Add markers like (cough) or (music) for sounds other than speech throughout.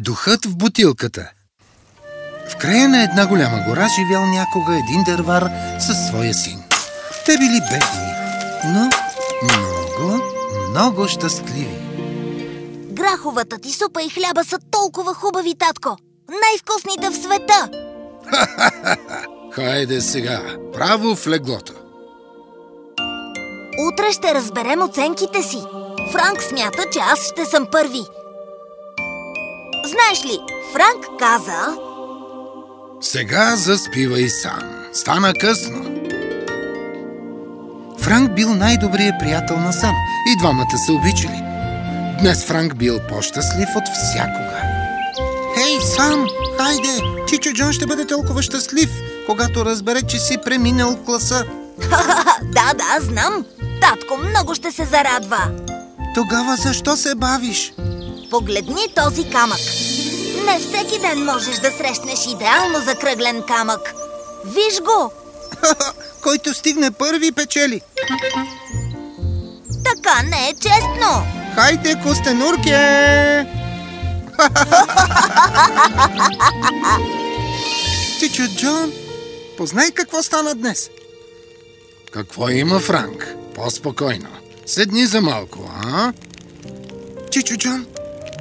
Духът в бутилката В края на една голяма гора живял някога един дървар със своя син. Те били бедни, но много, много щастливи. Граховата ти супа и хляба са толкова хубави, татко! Най-вкусните в света! (laughs) Хайде сега, право в леглото. Утре ще разберем оценките си. Франк смята, че аз ще съм първи. Знаеш ли, Франк каза... Сега заспивай сам. Стана късно. Франк бил най-добрият приятел на Сам и двамата се обичали. Днес Франк бил по-щастлив от всякога. Хей, Сам, хайде! Чичо Джон ще бъде толкова щастлив, когато разбере, че си преминал класа. (laughs) да, да, знам. Татко много ще се зарадва. Тогава защо се бавиш? Погледни този камък. Не всеки ден можеш да срещнеш идеално закръглен камък. Виж го! (laughs) Който стигне първи, печели. Така не е честно. Хайде, Костенурке! (laughs) Чичо Джон, познай какво стана днес. Какво има, Франк? По-спокойно. Седни за малко, а? Чичо Джон,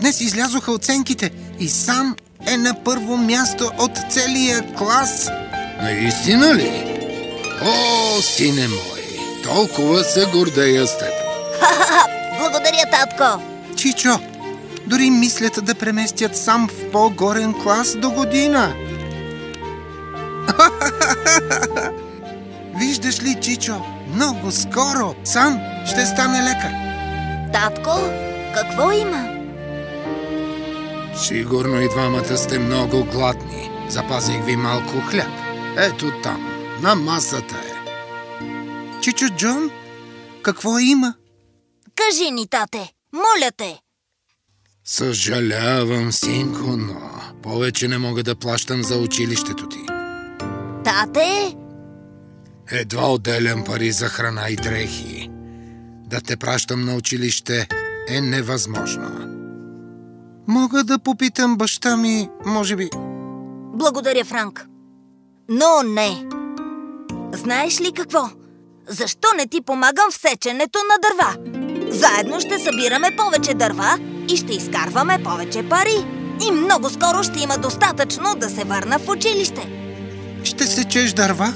днес излязоха оценките и сам е на първо място от целия клас. Наистина ли? О, сине мой, толкова се гордея с теб. (laughs) Благодаря, татко. Чичо, дори мислят да преместят сам в по-горен клас до година. (laughs) Виждаш ли, Чичо, много скоро сам ще стане лекар. Татко, какво има? Сигурно и двамата сте много гладни. Запазих ви малко хляб. Ето там, на масата е. Чичо Джон, какво има? Кажи ни, тате, моля те. Съжалявам, синко, но повече не мога да плащам за училището ти. Тате? Едва отделям пари за храна и дрехи. Да те пращам на училище е невъзможно. Мога да попитам баща ми, може би... Благодаря, Франк. Но не. Знаеш ли какво? Защо не ти помагам в сеченето на дърва? Заедно ще събираме повече дърва и ще изкарваме повече пари. И много скоро ще има достатъчно да се върна в училище. Ще сечеш дърва?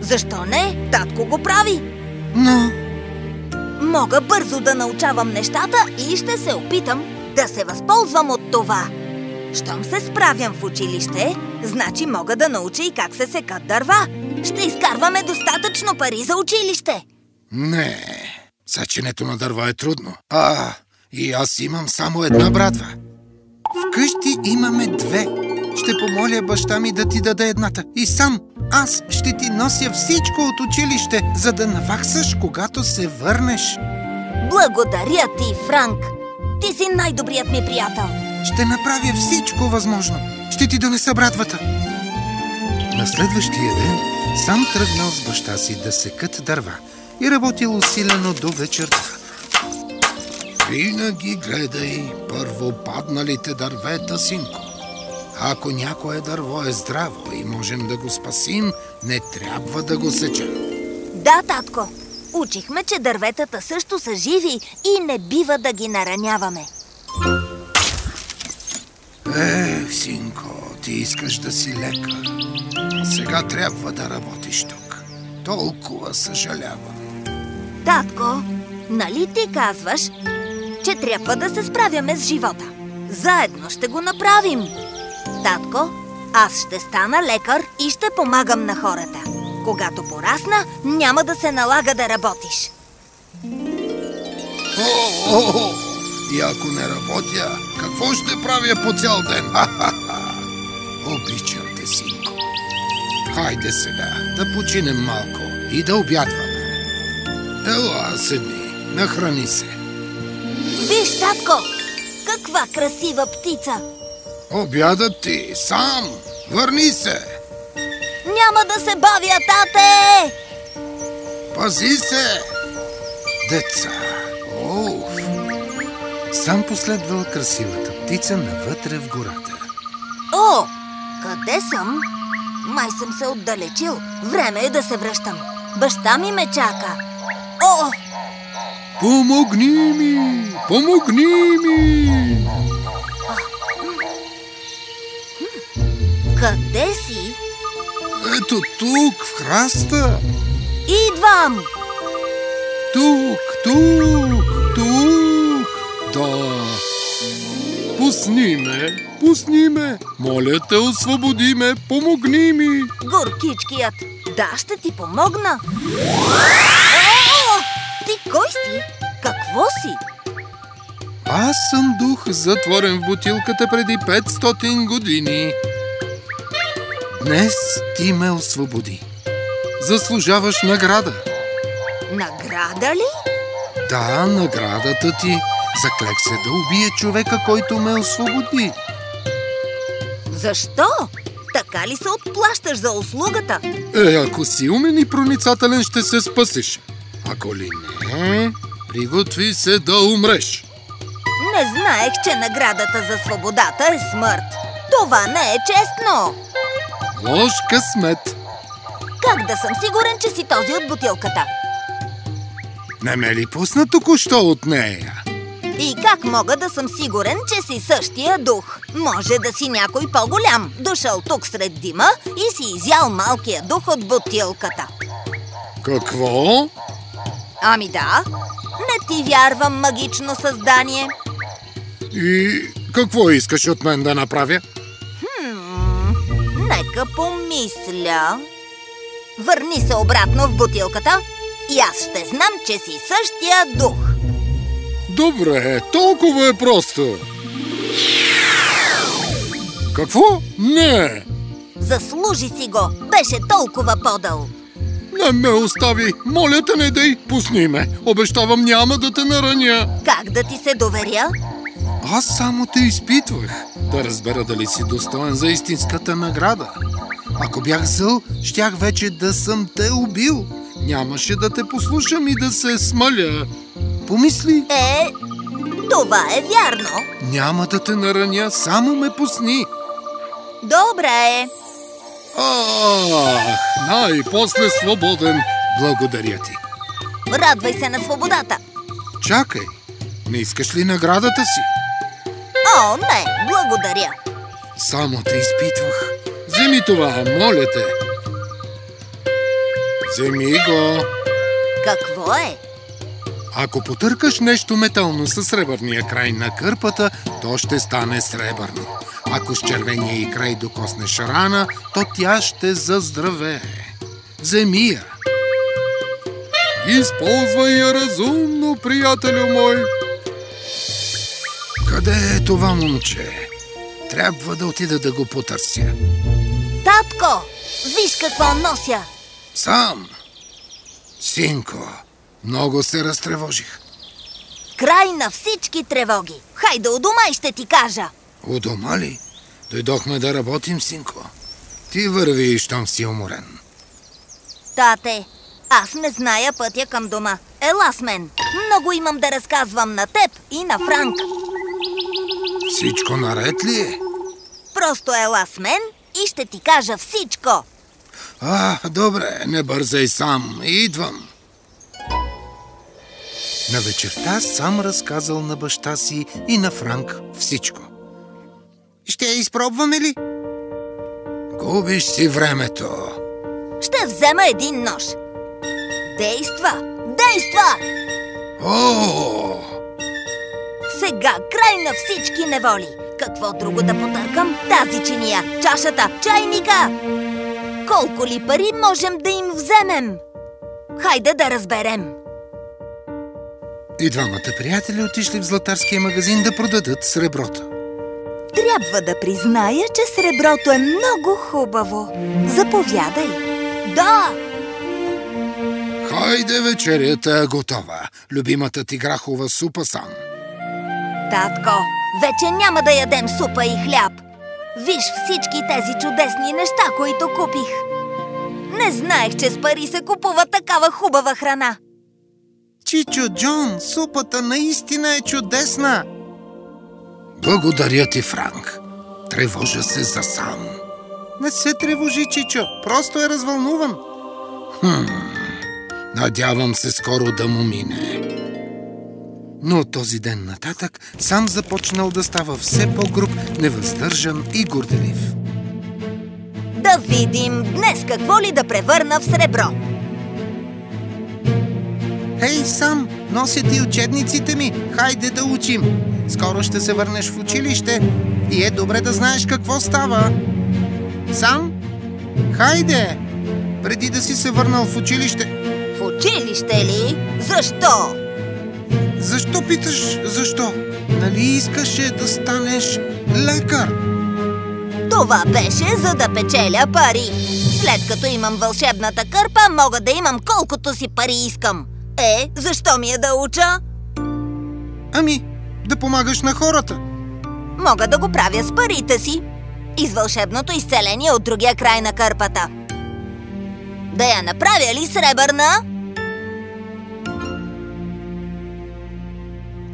Защо не? Татко го прави. Но... Мога бързо да научавам нещата и ще се опитам да се възползвам от това. Щом се справям в училище, значи мога да науча и как се секат дърва. Ще изкарваме достатъчно пари за училище. Не, сеченето на дърва е трудно. А, и аз имам само една брадва. Вкъщи имаме две. Ще помоля баща ми да ти даде едната. И сам аз ще ти нося всичко от училище, за да наваксаш, когато се върнеш. Благодаря ти, Франк. Ти си най-добрият ми приятел. Ще направя всичко възможно. Ще ти донеса брадвата. На следващия ден сам тръгнал с баща си да секат дърва и работил усилено до вечерта. Винаги гледай първо падналите дървета, синко. Ако някое дърво е здраво и можем да го спасим, не трябва да го сечем. Да, татко. Учихме, че дърветата също са живи и не бива да ги нараняваме. Ех, синко, ти искаш да си лекар. Сега трябва да работиш тук. Толкова съжалявам. Татко, нали ти казваш, че трябва да се справяме с живота? Заедно ще го направим. Татко, аз ще стана лекар и ще помагам на хората. Когато порасна, няма да се налага да работиш. О, о, о! И ако не работя, какво ще правя по цял ден? Ха-ха-ха! Обичам те, синко. Хайде сега да починем малко и да обядваме. Ела, седни, нахрани се. Виж, татко, каква красива птица! Обядът ти сам. Върни се. Няма да се бавя, тате! Пази се. Деца. Оф. Сам последвал красивата птица навътре в гората. О, къде съм? Май съм се отдалечил. Време е да се връщам. Баща ми ме чака. О, Помогни ми! Помогни ми! къде си? Ето тук, в храста! Идвам! Тук, тук, тук! Да! Пусни ме, пусни ме! Моля те, освободи ме, помогни ми! Горкичкият. Да, ще ти помогна. О, ти кой си? Какво си? Аз съм дух, затворен в бутилката преди 500 години. Днес ти ме освободи. Заслужаваш награда. Награда ли? Да, наградата ти. Заклех се да убие човека, който ме освободи. Защо? Така ли се отплащаш за услугата? Е, ако си умен и проницателен, ще се спасиш. Ако ли не, приготви се да умреш. Не знаех, че наградата за свободата е смърт. Това не е честно. Лош късмет. Как да съм сигурен, че си този от бутилката? Не ме ли пусна току-що от нея? И как мога да съм сигурен, че си същия дух? Може да си някой по-голям, дошъл тук сред дима и си изял малкия дух от бутилката. Какво? Ами да, не ти вярвам, магично създание. И какво искаш от мен да направя? Нека помисля. Върни се обратно в бутилката и аз ще знам, че си същия дух. Добре, толкова е просто. Какво? Не! Заслужи си го, беше толкова подъл. Не ме остави! Моля те, не дей! Пусни ме! Обещавам, няма да те нараня! Как да ти се доверя? Аз само те изпитвах, да разбера дали си достоен за истинската награда. Ако бях зъл, щях вече да съм те убил. Нямаше да те послушам и да се смаля. Помисли, Е, това е вярно. няма да те нараня, само ме пусни. Добре. Ах, най-после свободен. Благодаря ти. Радвай се на свободата. Чакай, не искаш ли наградата си? О, не, благодаря. Само те изпитвах. Вземи това, моля те. Вземи го. Какво е? Ако потъркаш нещо метално със сребърния край на кърпата, то ще стане сребърно. Ако с червения и край докоснеш рана, то тя ще заздравее. Вземи я. Използвай я разумно, приятелю мой. Къде е това момче? Трябва да отида да го потърся. Татко, виж какво нося. Сам. Синко, много се разтревожих. Край на всички тревоги. Хайде у дома и ще ти кажа. У дома ли? Дойдохме да работим, синко. Ти върви, щом си уморен. Тате, аз не зная пътя към дома. Ела с мен. Много имам да разказвам на теб и на Франк. Всичко наред ли е? Просто ела с мен и ще ти кажа всичко. А, добре, не бързай сам. Идвам. На вечерта сам разказал на баща си и на Франк всичко. Ще я изпробваме ли? Губиш си времето. Ще взема един нож. Действа! Действа! О! Сега край на всички неволи. Какво друго да потъркам? Тази чиния, чашата, чайника! Колко ли пари можем да им вземем? Хайде да разберем. И двамата приятели отишли в златарския магазин да продадат среброто. Трябва да призная, че среброто е много хубаво. Заповядай. Да! Хайде, вечерята е готова. Любимата ти грахова супа сам. Татко, вече няма да ядем супа и хляб. Виж всички тези чудесни неща, които купих. Не знаех, че с пари се купува такава хубава храна. Чичо Джон, супата наистина е чудесна. Благодаря ти, Франк. Тревожа се за сам. Не се тревожи, Чичо. Просто е развълнуван. Хм, надявам се скоро да му мине. Но от този ден нататък сам започнал да става все по-груб, невъздържан и горделив. Да видим днес какво ли да превърна в сребро. Хей, сам, нося ти учебниците ми. Хайде да учим. Скоро ще се върнеш в училище и е добре да знаеш какво става. Сам, хайде, преди да си се върнал в училище. В училище ли? Защо? Защо питаш защо? Нали искаше да станеш лекар? Това беше за да печеля пари. След като имам вълшебната кърпа, мога да имам колкото си пари искам. Е, защо ми е да уча? Ами, да помагаш на хората. Мога да го правя с парите си. И с вълшебното изцеление от другия край на кърпата. Да я направя ли сребърна?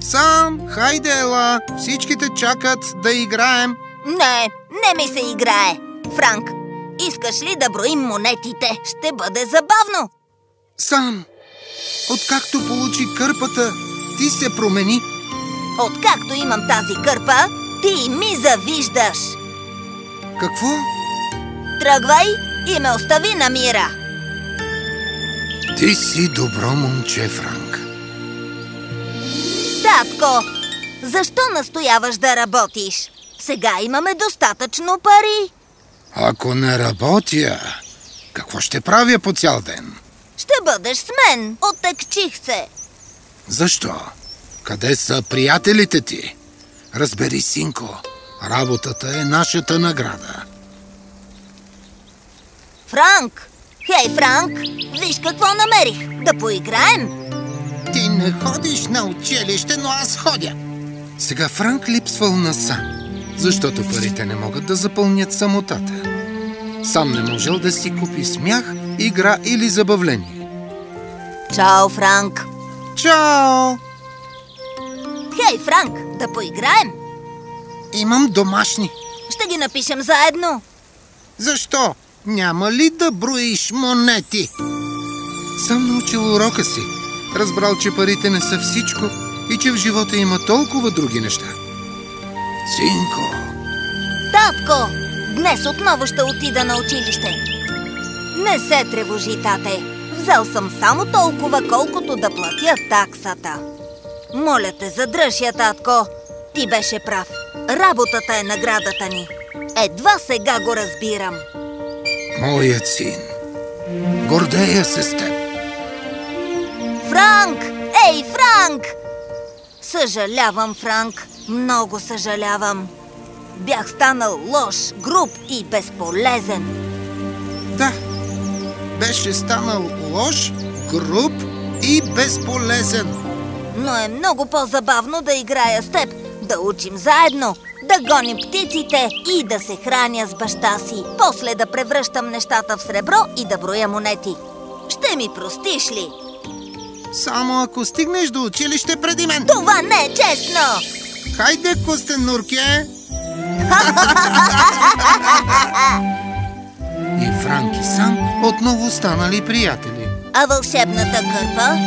Сам, хайде ела, всичките чакат да играем. Не, не ми се играе. Франк, искаш ли да броим монетите? Ще бъде забавно. Сам, откакто получи кърпата, ти се промени. Откакто имам тази кърпа, ти ми завиждаш. Какво? Тръгвай и ме остави на мира. Ти си добро момче, Франк. Татко, защо настояваш да работиш? Сега имаме достатъчно пари. Ако не работя, какво ще правя по цял ден? Ще бъдеш с мен. Отекчих се. Защо? Къде са приятелите ти? Разбери, синко, работата е нашата награда. Франк! Хей, Франк! Виж какво намерих! Да поиграем! Ти не ходиш на училище, но аз ходя. Сега Франк липсвал насам, защото парите не могат да запълнят самотата. Сам не можел да си купи смях, игра или забавление. Чао, Франк! Чао! Хей, Франк, да поиграем? Имам домашни. Ще ги напишем заедно. Защо? Няма ли да броиш монети? Съм научил урока си. Разбрал, че парите не са всичко и че в живота има толкова други неща. Синко, Татко, днес отново ще отида на училище. Не се тревожи, тате. Взел съм само толкова, колкото да платя таксата. Моля те, задръж я, татко. Ти беше прав. Работата е наградата ни. Едва сега го разбирам. моят син, гордея се с теб. Франк! Съжалявам, Франк. Много съжалявам. Бях станал лош, груб и безполезен. Да, беше станал лош, груб и безполезен. Но е много по-забавно да играя с теб, да учим заедно, да гоним птиците и да се храня с баща си. После да превръщам нещата в сребро и да броя монети. Ще ми простиш ли? Само ако стигнеш до училище преди мен. Това не е честно! Хайде, Костенурке! (laughs) и Франк и сам отново станали приятели. А вълшебната кърпа?